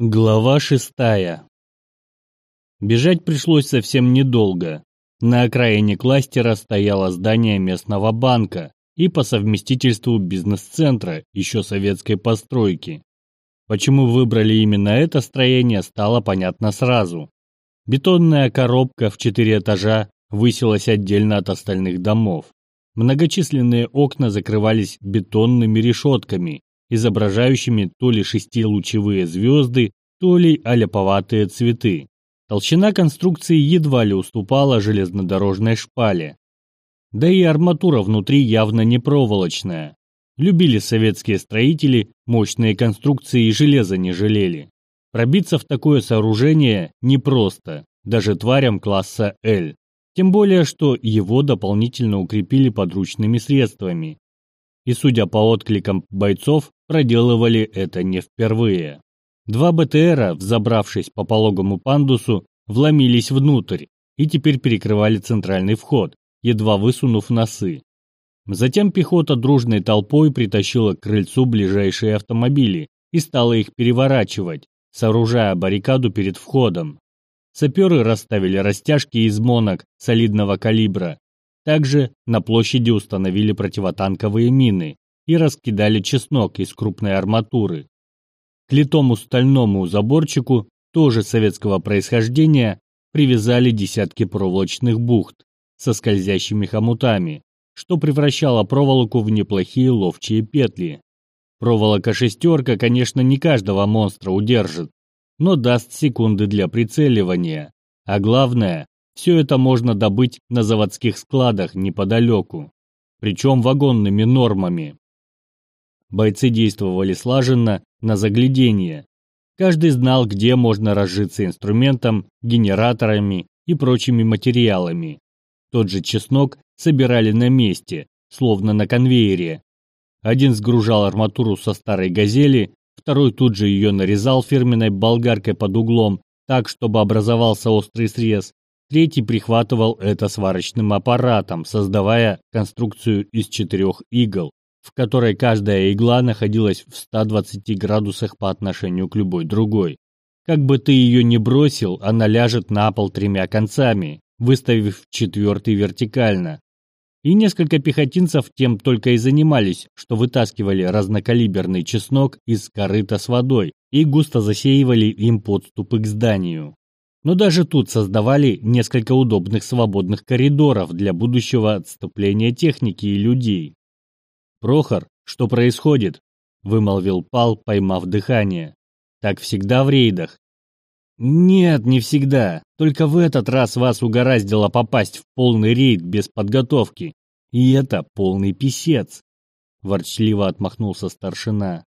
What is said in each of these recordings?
Глава шестая. Бежать пришлось совсем недолго. На окраине кластера стояло здание местного банка и по совместительству бизнес-центра еще советской постройки. Почему выбрали именно это строение, стало понятно сразу. Бетонная коробка в четыре этажа высилась отдельно от остальных домов. Многочисленные окна закрывались бетонными решетками, изображающими то ли шестилучевые звезды, то ли аляповатые цветы. Толщина конструкции едва ли уступала железнодорожной шпале. Да и арматура внутри явно не проволочная. Любили советские строители, мощные конструкции и железа не жалели. Пробиться в такое сооружение непросто, даже тварям класса L. Тем более, что его дополнительно укрепили подручными средствами. И судя по откликам бойцов, проделывали это не впервые. Два БТРа, взобравшись по пологому пандусу, вломились внутрь и теперь перекрывали центральный вход, едва высунув носы. Затем пехота дружной толпой притащила к крыльцу ближайшие автомобили и стала их переворачивать, сооружая баррикаду перед входом. Саперы расставили растяжки из монок солидного калибра. Также на площади установили противотанковые мины, и раскидали чеснок из крупной арматуры. К литому стальному заборчику, тоже советского происхождения, привязали десятки проволочных бухт со скользящими хомутами, что превращало проволоку в неплохие ловчие петли. Проволока-шестерка, конечно, не каждого монстра удержит, но даст секунды для прицеливания. А главное, все это можно добыть на заводских складах неподалеку, причем вагонными нормами. Бойцы действовали слаженно, на заглядение. Каждый знал, где можно разжиться инструментом, генераторами и прочими материалами. Тот же чеснок собирали на месте, словно на конвейере. Один сгружал арматуру со старой «Газели», второй тут же ее нарезал фирменной болгаркой под углом, так, чтобы образовался острый срез. Третий прихватывал это сварочным аппаратом, создавая конструкцию из четырех игл в которой каждая игла находилась в 120 градусах по отношению к любой другой. Как бы ты ее ни бросил, она ляжет на пол тремя концами, выставив четвертый вертикально. И несколько пехотинцев тем только и занимались, что вытаскивали разнокалиберный чеснок из корыта с водой и густо засеивали им подступы к зданию. Но даже тут создавали несколько удобных свободных коридоров для будущего отступления техники и людей. «Прохор, что происходит?» — вымолвил Пал, поймав дыхание. «Так всегда в рейдах?» «Нет, не всегда. Только в этот раз вас угораздило попасть в полный рейд без подготовки. И это полный писец!» Ворчливо отмахнулся старшина.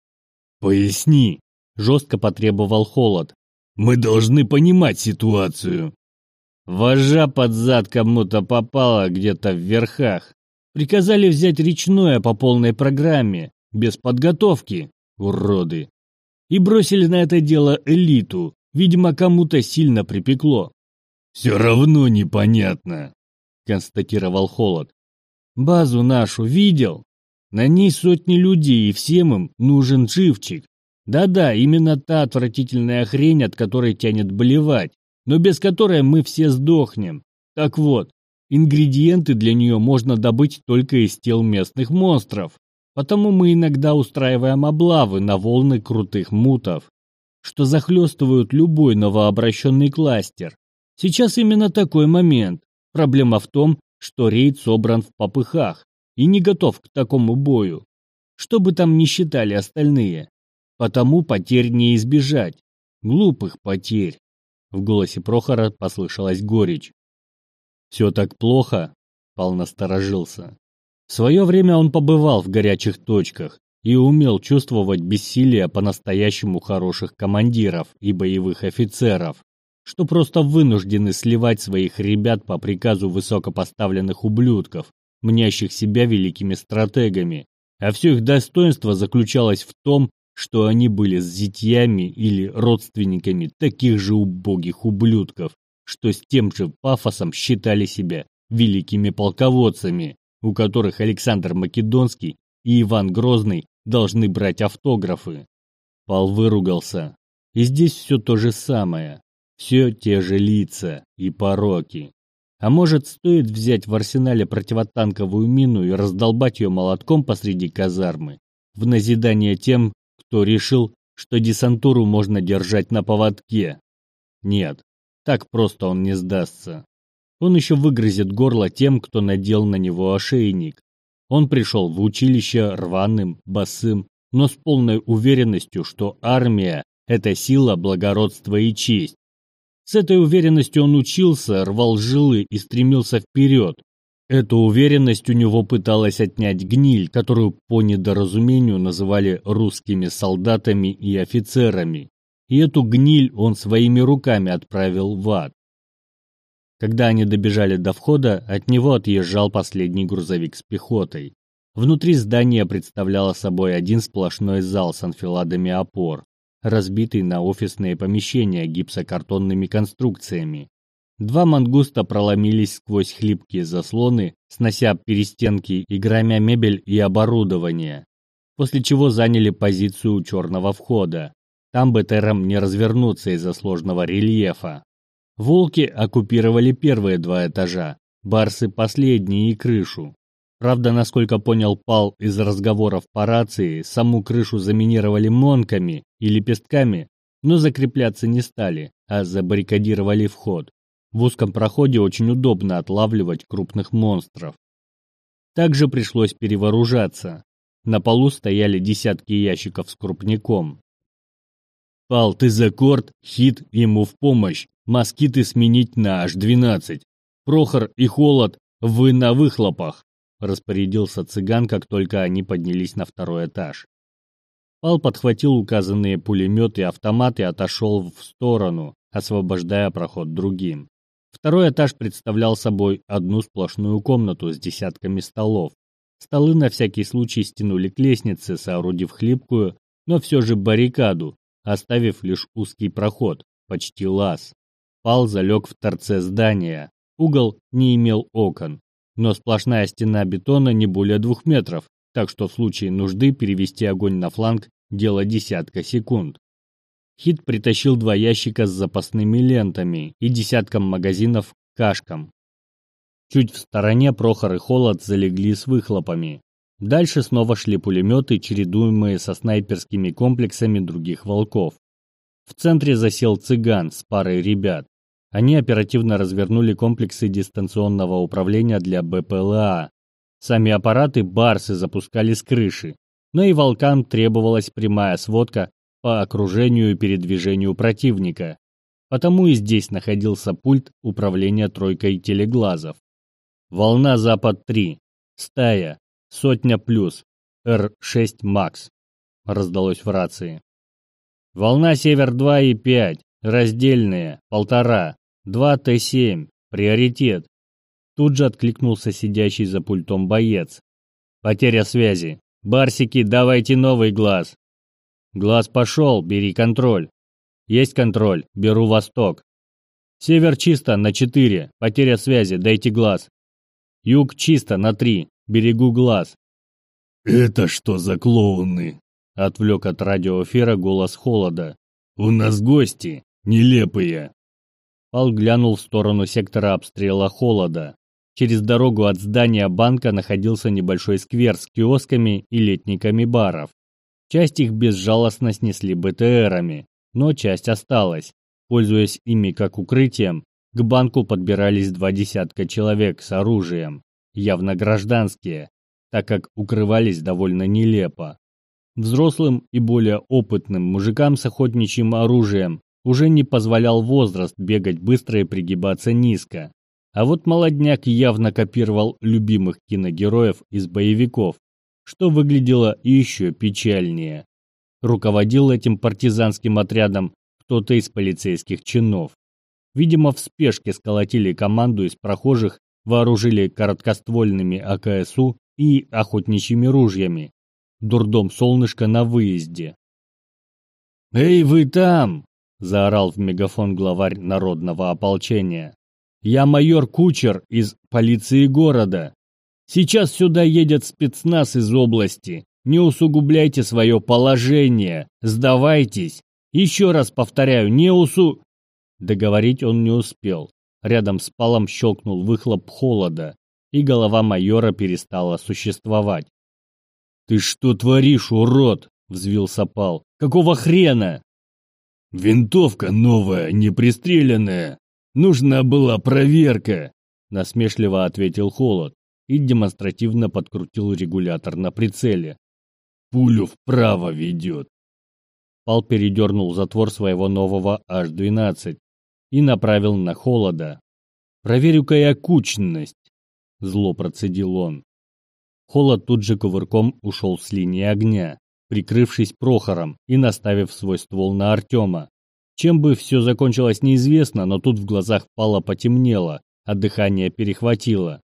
«Поясни!» — жестко потребовал холод. «Мы должны понимать ситуацию!» Вожа под зад кому-то попала где-то в верхах. Приказали взять речное по полной программе, без подготовки, уроды. И бросили на это дело элиту, видимо, кому-то сильно припекло. «Все равно непонятно», — констатировал Холод. «Базу нашу видел? На ней сотни людей, и всем им нужен живчик. Да-да, именно та отвратительная хрень, от которой тянет болевать, но без которой мы все сдохнем. Так вот, Ингредиенты для нее можно добыть только из тел местных монстров, потому мы иногда устраиваем облавы на волны крутых мутов, что захлестывают любой новообращенный кластер. Сейчас именно такой момент. Проблема в том, что рейд собран в попыхах и не готов к такому бою. Что бы там ни считали остальные. Потому потерь не избежать. Глупых потерь. В голосе Прохора послышалась горечь. «Все так плохо?» Пал насторожился. В свое время он побывал в горячих точках и умел чувствовать бессилие по-настоящему хороших командиров и боевых офицеров, что просто вынуждены сливать своих ребят по приказу высокопоставленных ублюдков, мнящих себя великими стратегами, а все их достоинство заключалось в том, что они были с зятьями или родственниками таких же убогих ублюдков, что с тем же пафосом считали себя великими полководцами, у которых Александр Македонский и Иван Грозный должны брать автографы. Пал выругался. И здесь все то же самое. Все те же лица и пороки. А может, стоит взять в арсенале противотанковую мину и раздолбать ее молотком посреди казармы, в назидание тем, кто решил, что десантуру можно держать на поводке? Нет, так просто он не сдастся. Он еще выгрызет горло тем, кто надел на него ошейник. Он пришел в училище рваным, босым, но с полной уверенностью, что армия – это сила, благородство и честь. С этой уверенностью он учился, рвал жилы и стремился вперед. Эту уверенность у него пыталась отнять гниль, которую по недоразумению называли русскими солдатами и офицерами. И эту гниль он своими руками отправил в ад. Когда они добежали до входа, от него отъезжал последний грузовик с пехотой. Внутри здания представляло собой один сплошной зал с анфиладами опор, разбитый на офисные помещения гипсокартонными конструкциями. Два мангуста проломились сквозь хлипкие заслоны, снося перестенки и громя мебель и оборудование, после чего заняли позицию у черного входа. Там БТРам не развернуться из-за сложного рельефа. Волки оккупировали первые два этажа, барсы – последние и крышу. Правда, насколько понял Пал из разговоров по рации, саму крышу заминировали монками и лепестками, но закрепляться не стали, а забаррикадировали вход. В узком проходе очень удобно отлавливать крупных монстров. Также пришлось перевооружаться. На полу стояли десятки ящиков с крупником. «Пал, ты за корт, хит ему в помощь, москиты сменить на H12. Прохор и Холод, вы на выхлопах распорядился цыган, как только они поднялись на второй этаж. Пал подхватил указанные пулеметы и автоматы и отошел в сторону, освобождая проход другим. Второй этаж представлял собой одну сплошную комнату с десятками столов. Столы на всякий случай стянули к лестнице, соорудив хлипкую, но все же баррикаду, оставив лишь узкий проход, почти лаз. Пал залег в торце здания. Угол не имел окон, но сплошная стена бетона не более двух метров, так что в случае нужды перевести огонь на фланг – дело десятка секунд. Хит притащил два ящика с запасными лентами и десятком магазинов кашкам. Чуть в стороне Прохор и Холод залегли с выхлопами. Дальше снова шли пулеметы, чередуемые со снайперскими комплексами других волков. В центре засел цыган с парой ребят. Они оперативно развернули комплексы дистанционного управления для БПЛА. Сами аппараты Барсы запускали с крыши, но и волкам требовалась прямая сводка по окружению и передвижению противника. Потому и здесь находился пульт управления тройкой телеглазов. Волна Запад-3, стая, сотня плюс, Р-6 Макс, раздалось в рации. Волна Север-2 и 5, раздельные, полтора, 2Т7, приоритет. Тут же откликнулся сидящий за пультом боец. Потеря связи. Барсики, давайте новый глаз. Глаз пошел, бери контроль. Есть контроль, беру восток. Север чисто на 4, потеря связи, дайте глаз. Юг чисто на 3, берегу глаз. «Это что за клоуны?» — отвлек от радиоэфира голос холода. «У нас гости, нелепые». Пал глянул в сторону сектора обстрела холода. Через дорогу от здания банка находился небольшой сквер с киосками и летниками баров. Часть их безжалостно снесли БТРами, но часть осталась. Пользуясь ими как укрытием, к банку подбирались два десятка человек с оружием, явно гражданские, так как укрывались довольно нелепо. Взрослым и более опытным мужикам с охотничьим оружием уже не позволял возраст бегать быстро и пригибаться низко. А вот молодняк явно копировал любимых киногероев из боевиков, что выглядело еще печальнее. Руководил этим партизанским отрядом кто-то из полицейских чинов. Видимо, в спешке сколотили команду из прохожих, вооружили короткоствольными АКСУ и охотничьими ружьями. Дурдом солнышко на выезде. «Эй, вы там!» — заорал в мегафон главарь народного ополчения. «Я майор Кучер из полиции города. Сейчас сюда едет спецназ из области. Не усугубляйте свое положение. Сдавайтесь. Еще раз повторяю, не усу...» Договорить он не успел. Рядом с палом щелкнул выхлоп холода, и голова майора перестала существовать. «Ты что творишь, урод?» — взвился пал. «Какого хрена?» «Винтовка новая, не пристреленная. Нужна была проверка», — насмешливо ответил Холод и демонстративно подкрутил регулятор на прицеле. «Пулю вправо ведет». Пал передернул затвор своего нового H-12 и направил на Холода. «Проверю-ка я кучность», — зло процедил он. Холод тут же кувырком ушел с линии огня, прикрывшись Прохором и наставив свой ствол на Артема. Чем бы все закончилось неизвестно, но тут в глазах Пала потемнело, а дыхание перехватило.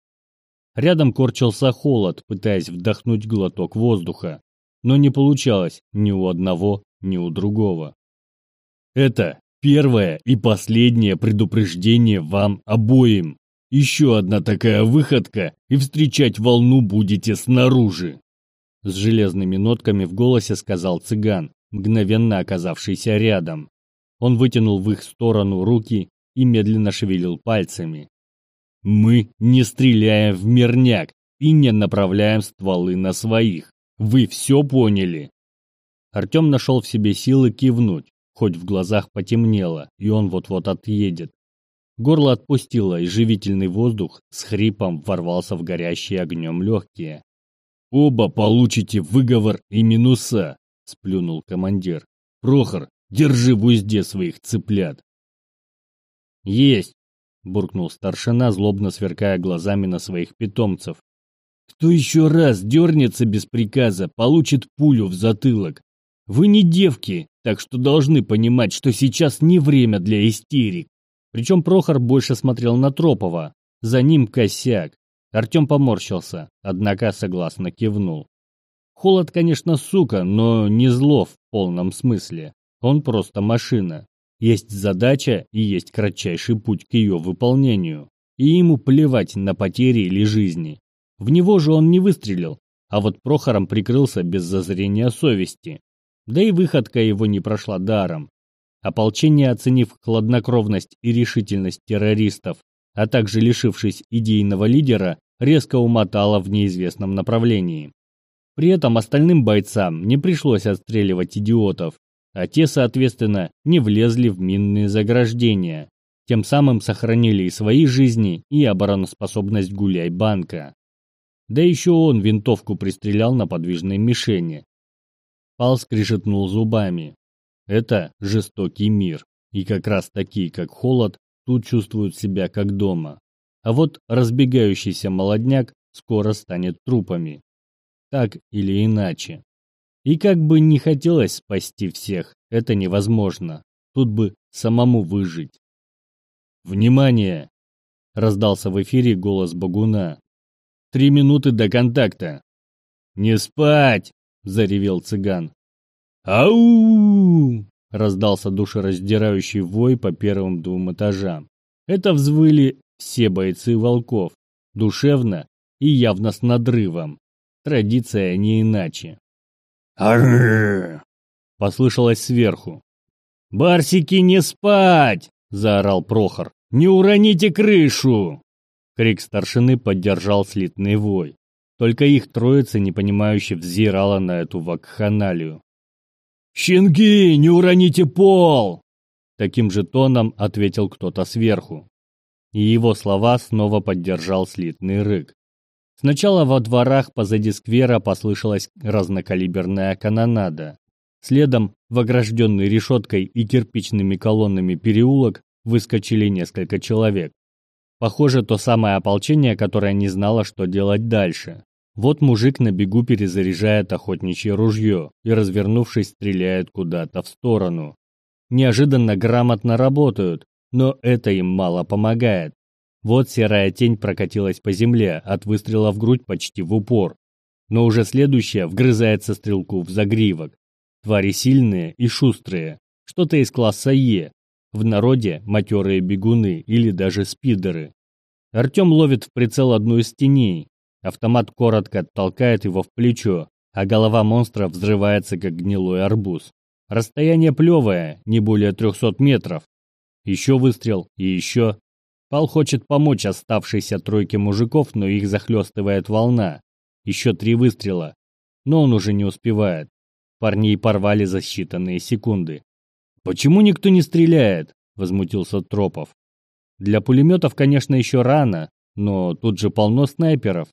Рядом корчился холод, пытаясь вдохнуть глоток воздуха, но не получалось ни у одного, ни у другого. «Это первое и последнее предупреждение вам обоим», еще одна такая выходка, и встречать волну будете снаружи. С железными нотками в голосе сказал цыган, мгновенно оказавшийся рядом. Он вытянул в их сторону руки и медленно шевелил пальцами. «Мы не стреляем в мирняк и не направляем стволы на своих. Вы все поняли?» Артем нашел в себе силы кивнуть, хоть в глазах потемнело, и он вот-вот отъедет. Горло отпустило, и живительный воздух с хрипом ворвался в горящие огнем легкие. «Оба получите выговор и минуса», — сплюнул командир. «Прохор, держи в узде своих цыплят». «Есть!» — буркнул старшина, злобно сверкая глазами на своих питомцев. «Кто еще раз дернется без приказа, получит пулю в затылок. Вы не девки, так что должны понимать, что сейчас не время для истерик». Причем Прохор больше смотрел на Тропова. За ним косяк. Артем поморщился, однако согласно кивнул. Холод, конечно, сука, но не зло в полном смысле. Он просто машина. Есть задача и есть кратчайший путь к ее выполнению. И ему плевать на потери или жизни. В него же он не выстрелил, а вот Прохором прикрылся без зазрения совести. Да и выходка его не прошла даром. Ополчение, оценив хладнокровность и решительность террористов, а также лишившись идейного лидера, резко умотало в неизвестном направлении. При этом остальным бойцам не пришлось отстреливать идиотов, а те, соответственно, не влезли в минные заграждения, тем самым сохранили и свои жизни, и обороноспособность гуляй-банка. Да еще он винтовку пристрелял на подвижной мишени. Пал скрижетнул зубами, это жестокий мир, и как раз такие, как Холод, тут чувствуют себя как дома. А вот разбегающийся молодняк скоро станет трупами. Так или иначе. И как бы не хотелось спасти всех, это невозможно. Тут бы самому выжить. «Внимание!» — раздался в эфире голос Багуна. «Три минуты до контакта!» «Не спать!» — заревел цыган. «Ау!» — раздался душераздирающий вой по первым двум этажам. Это взвыли все бойцы волков, душевно и явно с надрывом. Традиция не иначе. «Арррр!» — послышалось сверху. «Барсики, не спать!» — заорал Прохор. «Не уроните крышу!» Крик старшины поддержал слитный вой. Только их троица непонимающе взирала на эту вакханалию. «Щенки, не уроните пол!» Таким же тоном ответил кто-то сверху. И его слова снова поддержал слитный рык. Сначала во дворах позади сквера послышалась разнокалиберная канонада. Следом в огражденный решеткой и кирпичными колоннами переулок выскочили несколько человек. Похоже, то самое ополчение, которое не знало, что делать дальше. Вот мужик на бегу перезаряжает охотничье ружье и, развернувшись, стреляет куда-то в сторону. Неожиданно грамотно работают, но это им мало помогает. Вот серая тень прокатилась по земле от выстрела в грудь почти в упор. Но уже следующая вгрызается стрелку в загривок. Твари сильные и шустрые, что-то из класса Е. В народе матерые бегуны или даже спидеры. Артем ловит в прицел одну из теней, Автомат коротко толкает его в плечо, а голова монстра взрывается, как гнилой арбуз. Расстояние плевое, не более 300 метров. Еще выстрел и еще. Пал хочет помочь оставшейся тройке мужиков, но их захлестывает волна. Еще три выстрела. Но он уже не успевает. Парней порвали за считанные секунды. «Почему никто не стреляет?» – возмутился Тропов. «Для пулеметов, конечно, еще рано, но тут же полно снайперов».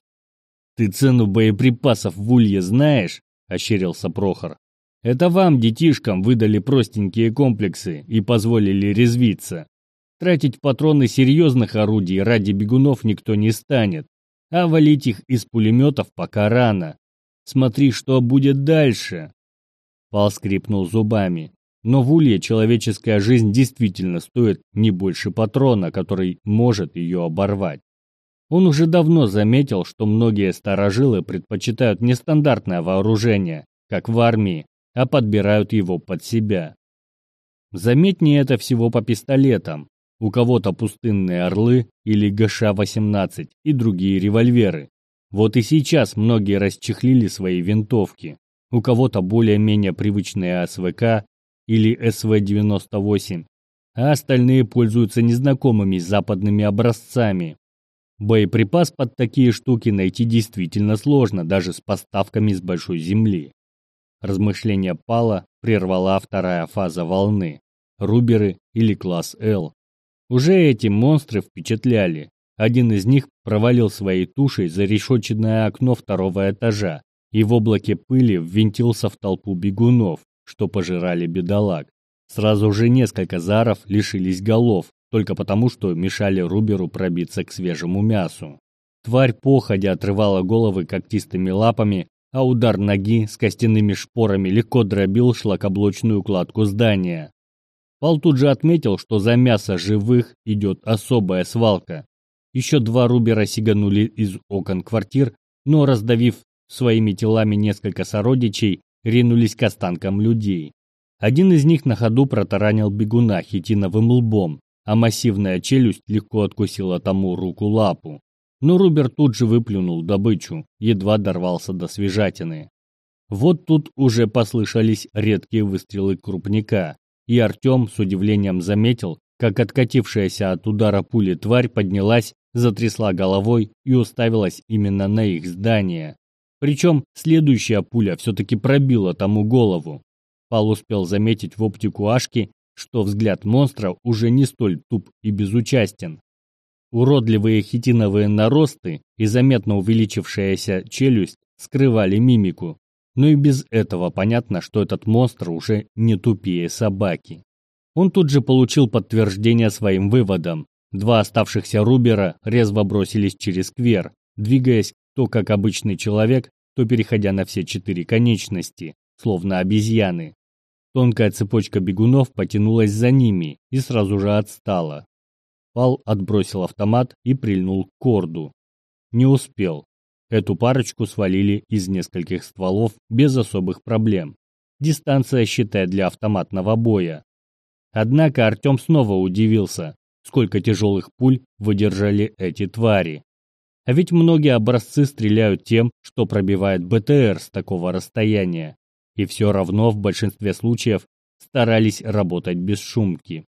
«Ты цену боеприпасов в Улье знаешь?» – ощерился Прохор. «Это вам, детишкам, выдали простенькие комплексы и позволили резвиться. Тратить патроны серьезных орудий ради бегунов никто не станет, а валить их из пулеметов пока рано. Смотри, что будет дальше!» Пал скрипнул зубами. Но в улье человеческая жизнь действительно стоит не больше патрона, который может ее оборвать. Он уже давно заметил, что многие старожилы предпочитают нестандартное вооружение, как в армии, а подбирают его под себя. Заметнее это всего по пистолетам. У кого-то пустынные орлы или ГШ-18 и другие револьверы. Вот и сейчас многие расчехлили свои винтовки. У кого-то более-менее привычные АСВК или СВ-98, а остальные пользуются незнакомыми западными образцами. Боеприпас под такие штуки найти действительно сложно, даже с поставками с большой земли. Размышление Пала прервала вторая фаза волны – руберы или класс Л. Уже эти монстры впечатляли. Один из них провалил своей тушей за решетчатое окно второго этажа и в облаке пыли ввинтился в толпу бегунов, что пожирали бедолаг. Сразу же несколько заров лишились голов, только потому, что мешали Руберу пробиться к свежему мясу. Тварь походя отрывала головы когтистыми лапами, а удар ноги с костяными шпорами легко дробил шлакоблочную кладку здания. Пал тут же отметил, что за мясо живых идет особая свалка. Еще два Рубера сиганули из окон квартир, но, раздавив своими телами несколько сородичей, ринулись к останкам людей. Один из них на ходу протаранил бегуна хитиновым лбом, а массивная челюсть легко откусила тому руку-лапу. Но Рубер тут же выплюнул добычу, едва дорвался до свежатины. Вот тут уже послышались редкие выстрелы крупника, и Артем с удивлением заметил, как откатившаяся от удара пули тварь поднялась, затрясла головой и уставилась именно на их здание. Причем следующая пуля все-таки пробила тому голову. Пал успел заметить в оптику Ашки, что взгляд монстра уже не столь туп и безучастен. Уродливые хитиновые наросты и заметно увеличившаяся челюсть скрывали мимику, но и без этого понятно, что этот монстр уже не тупее собаки. Он тут же получил подтверждение своим выводам. Два оставшихся Рубера резво бросились через сквер, двигаясь то как обычный человек, то переходя на все четыре конечности, словно обезьяны. Тонкая цепочка бегунов потянулась за ними и сразу же отстала. Пал отбросил автомат и прильнул к корду. Не успел. Эту парочку свалили из нескольких стволов без особых проблем. Дистанция, считай, для автоматного боя. Однако Артем снова удивился, сколько тяжелых пуль выдержали эти твари. А ведь многие образцы стреляют тем, что пробивает БТР с такого расстояния. И все равно в большинстве случаев старались работать без шумки.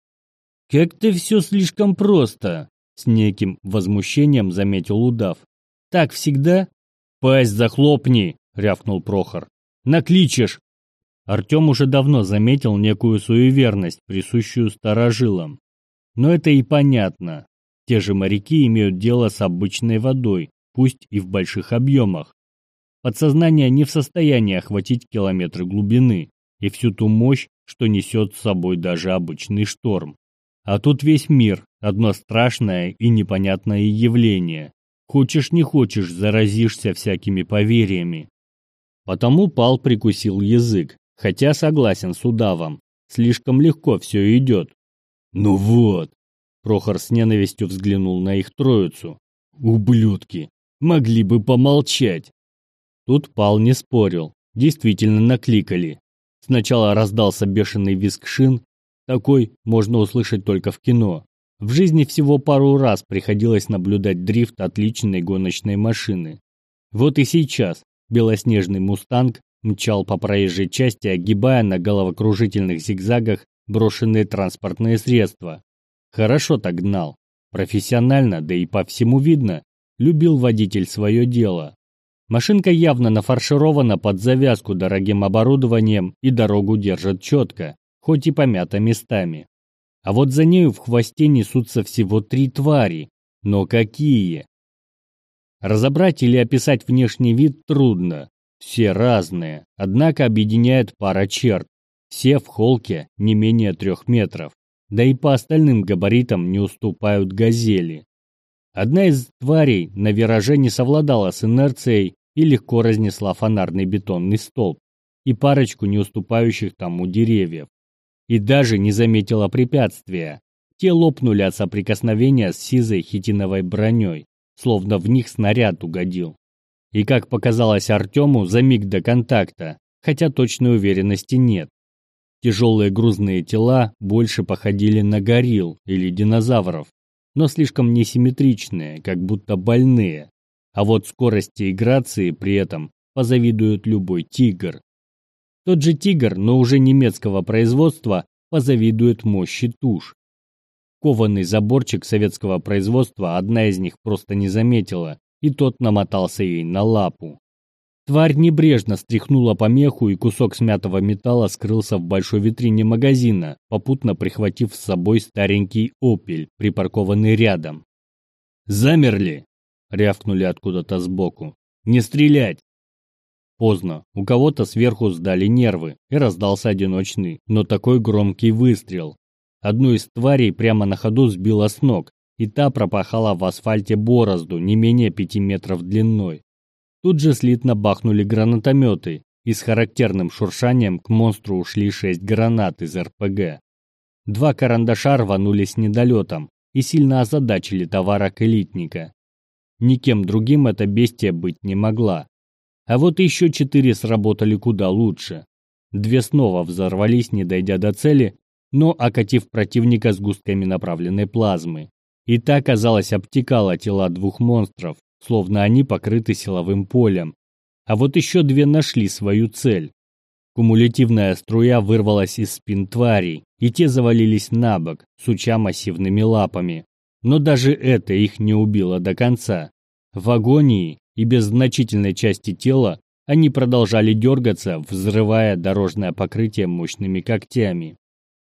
«Как-то все слишком просто», — с неким возмущением заметил удав. «Так всегда?» «Пасть захлопни!» — рявкнул Прохор. «Накличешь!» Артем уже давно заметил некую суеверность, присущую старожилам. Но это и понятно. Те же моряки имеют дело с обычной водой, пусть и в больших объемах. Подсознание не в состоянии охватить километры глубины и всю ту мощь, что несет с собой даже обычный шторм. А тут весь мир, одно страшное и непонятное явление. Хочешь не хочешь, заразишься всякими поверьями. Потому Пал прикусил язык, хотя согласен с удавом. Слишком легко все идет. Ну вот, Прохор с ненавистью взглянул на их троицу. «Ублюдки! Могли бы помолчать!» Тут Пал не спорил. Действительно накликали. Сначала раздался бешеный визг шин. Такой можно услышать только в кино. В жизни всего пару раз приходилось наблюдать дрифт отличной гоночной машины. Вот и сейчас белоснежный «Мустанг» мчал по проезжей части, огибая на головокружительных зигзагах брошенные транспортные средства. Хорошо так гнал. Профессионально, да и по всему видно, любил водитель свое дело. Машинка явно нафарширована под завязку дорогим оборудованием и дорогу держит четко, хоть и помята местами. А вот за нею в хвосте несутся всего три твари. Но какие? Разобрать или описать внешний вид трудно. Все разные, однако объединяет пара черт. Все в холке не менее трех метров, да и по остальным габаритам не уступают газели. Одна из тварей на вираже не совладала с инерцией и легко разнесла фонарный бетонный столб и парочку не уступающих тому деревьев. И даже не заметила препятствия. Те лопнули от соприкосновения с сизой хитиновой броней, словно в них снаряд угодил. И как показалось Артему за миг до контакта, хотя точной уверенности нет. Тяжелые грузные тела больше походили на горилл или динозавров, но слишком несимметричные, как будто больные. А вот скорости и грации при этом позавидует любой тигр. Тот же тигр, но уже немецкого производства, позавидует мощи туш. Кованный заборчик советского производства одна из них просто не заметила, и тот намотался ей на лапу. Тварь небрежно стряхнула помеху, и кусок смятого металла скрылся в большой витрине магазина, попутно прихватив с собой старенький «Опель», припаркованный рядом. «Замерли!» — рявкнули откуда-то сбоку. «Не стрелять!» Поздно. У кого-то сверху сдали нервы, и раздался одиночный, но такой громкий выстрел. Одну из тварей прямо на ходу сбило с ног, и та пропахала в асфальте борозду не менее пяти метров длиной. Тут же слитно бахнули гранатометы, и с характерным шуршанием к монстру ушли шесть гранат из РПГ. Два карандаша рванулись недолетом и сильно озадачили товарок элитника. Никем другим эта бестия быть не могла. А вот еще четыре сработали куда лучше. Две снова взорвались, не дойдя до цели, но окатив противника сгустками направленной плазмы. И та, казалось, обтекала тела двух монстров, словно они покрыты силовым полем. А вот еще две нашли свою цель. Кумулятивная струя вырвалась из спин тварей, и те завалились на бок, суча массивными лапами. Но даже это их не убило до конца. В агонии и без значительной части тела они продолжали дергаться, взрывая дорожное покрытие мощными когтями.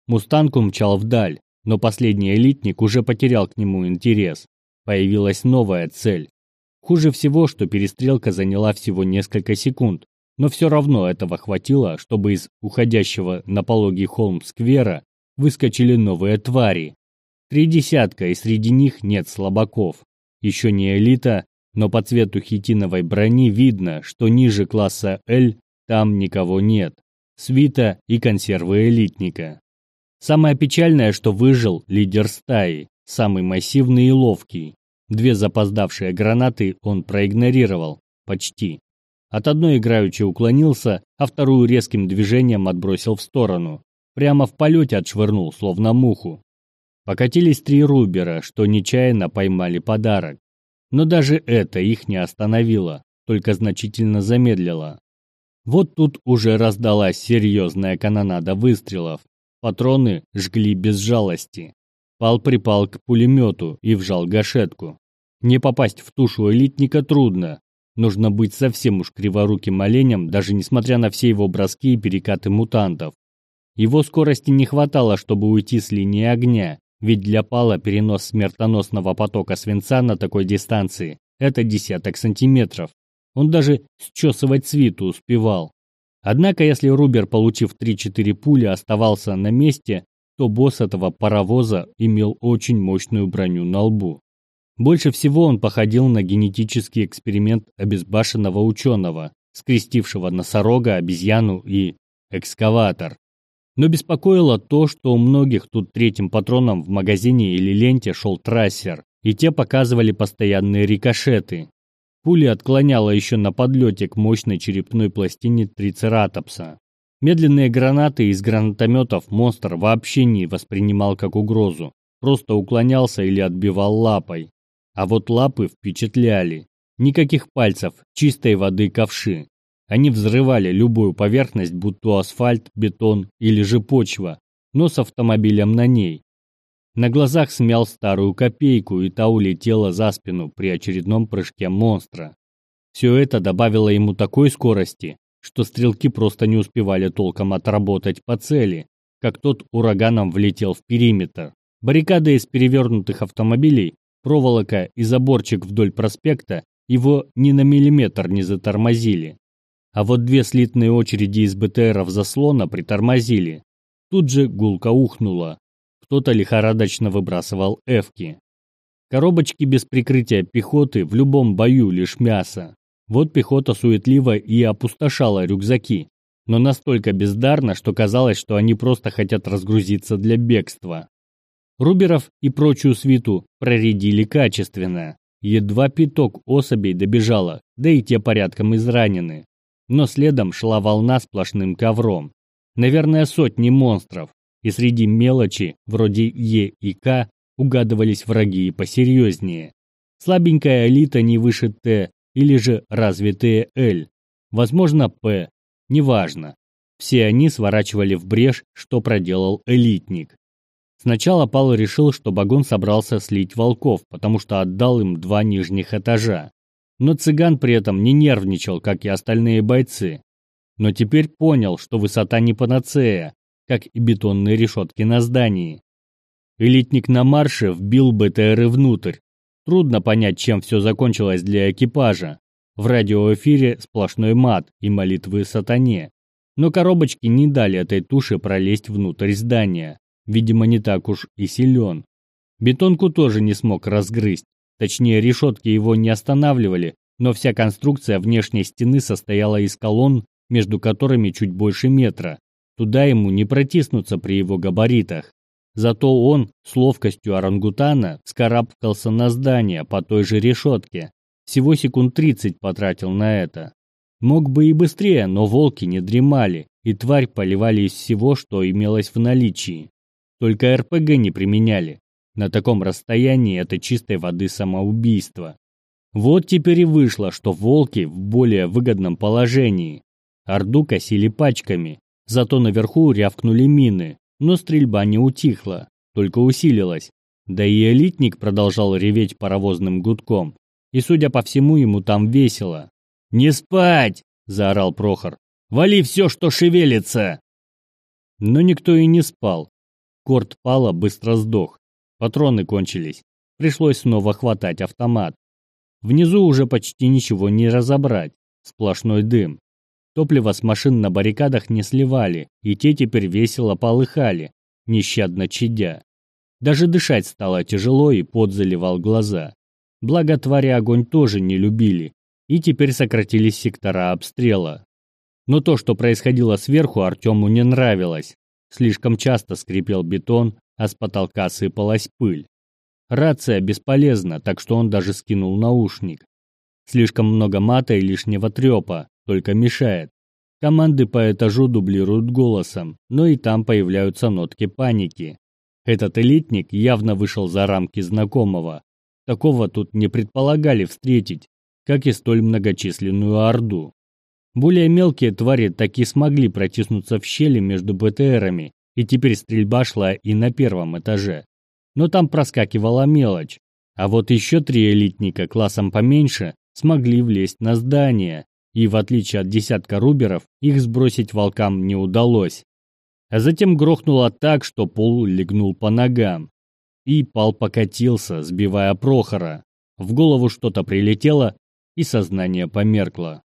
Мустанг умчал вдаль, но последний элитник уже потерял к нему интерес. Появилась новая цель. Хуже всего, что перестрелка заняла всего несколько секунд, но все равно этого хватило, чтобы из уходящего на пологий холм сквера выскочили новые твари. Три десятка, и среди них нет слабаков. Еще не элита, но по цвету хитиновой брони видно, что ниже класса L там никого нет. Свита и консервы элитника. Самое печальное, что выжил лидер стаи, самый массивный и ловкий. Две запоздавшие гранаты он проигнорировал. Почти. От одной играючи уклонился, а вторую резким движением отбросил в сторону. Прямо в полете отшвырнул, словно муху. Покатились три рубера, что нечаянно поймали подарок. Но даже это их не остановило, только значительно замедлило. Вот тут уже раздалась серьезная канонада выстрелов, Патроны жгли без жалости. Пал припал к пулемету и вжал гашетку. Не попасть в тушу элитника трудно. Нужно быть совсем уж криворуким оленем, даже несмотря на все его броски и перекаты мутантов. Его скорости не хватало, чтобы уйти с линии огня, ведь для Пала перенос смертоносного потока свинца на такой дистанции – это десяток сантиметров. Он даже счесывать свиту успевал. Однако, если Рубер, получив 3-4 пули, оставался на месте, то босс этого паровоза имел очень мощную броню на лбу. Больше всего он походил на генетический эксперимент обезбашенного ученого, скрестившего носорога, обезьяну и экскаватор. Но беспокоило то, что у многих тут третьим патроном в магазине или ленте шел трассер, и те показывали постоянные рикошеты, Пули отклоняла еще на подлете к мощной черепной пластине трицератопса. Медленные гранаты из гранатометов монстр вообще не воспринимал как угрозу, просто уклонялся или отбивал лапой. А вот лапы впечатляли. Никаких пальцев, чистой воды ковши. Они взрывали любую поверхность, будь то асфальт, бетон или же почва, но с автомобилем на ней. На глазах смял старую копейку, и та улетела за спину при очередном прыжке монстра. Все это добавило ему такой скорости, что стрелки просто не успевали толком отработать по цели, как тот ураганом влетел в периметр. Баррикады из перевернутых автомобилей, проволока и заборчик вдоль проспекта его ни на миллиметр не затормозили. А вот две слитные очереди из БТРов заслона притормозили. Тут же гулко ухнуло. Кто-то лихорадочно выбрасывал эвки. Коробочки без прикрытия пехоты в любом бою лишь мясо. Вот пехота суетливо и опустошала рюкзаки, но настолько бездарно, что казалось, что они просто хотят разгрузиться для бегства. Руберов и прочую свиту проредили качественно. Едва пяток особей добежало, да и те порядком изранены. Но следом шла волна сплошным ковром. Наверное, сотни монстров, и среди мелочи, вроде Е и К, угадывались враги и посерьезнее. Слабенькая элита не выше Т, или же развитые L, возможно П, неважно. Все они сворачивали в брешь, что проделал элитник. Сначала Пал решил, что Багон собрался слить волков, потому что отдал им два нижних этажа. Но цыган при этом не нервничал, как и остальные бойцы. Но теперь понял, что высота не панацея, как и бетонные решетки на здании. Элитник на марше вбил БТРы внутрь, Трудно понять, чем все закончилось для экипажа. В радиоэфире сплошной мат и молитвы сатане. Но коробочки не дали этой туше пролезть внутрь здания. Видимо, не так уж и силен. Бетонку тоже не смог разгрызть. Точнее, решетки его не останавливали, но вся конструкция внешней стены состояла из колонн, между которыми чуть больше метра. Туда ему не протиснуться при его габаритах. Зато он с ловкостью орангутана скарабкался на здание по той же решетке. Всего секунд 30 потратил на это. Мог бы и быстрее, но волки не дремали, и тварь поливали из всего, что имелось в наличии. Только РПГ не применяли. На таком расстоянии это чистой воды самоубийство. Вот теперь и вышло, что волки в более выгодном положении. Орду косили пачками, зато наверху рявкнули мины, но стрельба не утихла, только усилилась. Да и элитник продолжал реветь паровозным гудком. И, судя по всему, ему там весело. «Не спать!» – заорал Прохор. «Вали все, что шевелится!» Но никто и не спал. Корт Пала быстро сдох. Патроны кончились. Пришлось снова хватать автомат. Внизу уже почти ничего не разобрать. Сплошной дым. Топливо с машин на баррикадах не сливали, и те теперь весело полыхали, нещадно чадя. Даже дышать стало тяжело, и пот заливал глаза. Благо твари огонь тоже не любили, и теперь сократились сектора обстрела. Но то, что происходило сверху, Артему не нравилось. Слишком часто скрипел бетон, а с потолка сыпалась пыль. Рация бесполезна, так что он даже скинул наушник. Слишком много мата и лишнего трепа, только мешает. Команды по этажу дублируют голосом, но и там появляются нотки паники. Этот элитник явно вышел за рамки знакомого. Такого тут не предполагали встретить, как и столь многочисленную орду. Более мелкие твари таки смогли протиснуться в щели между БТРами, и теперь стрельба шла и на первом этаже. Но там проскакивала мелочь, а вот еще три элитника классом поменьше смогли влезть на здание, и, в отличие от десятка руберов, их сбросить волкам не удалось. А затем грохнуло так, что пол легнул по ногам. И пал покатился, сбивая Прохора. В голову что-то прилетело, и сознание померкло.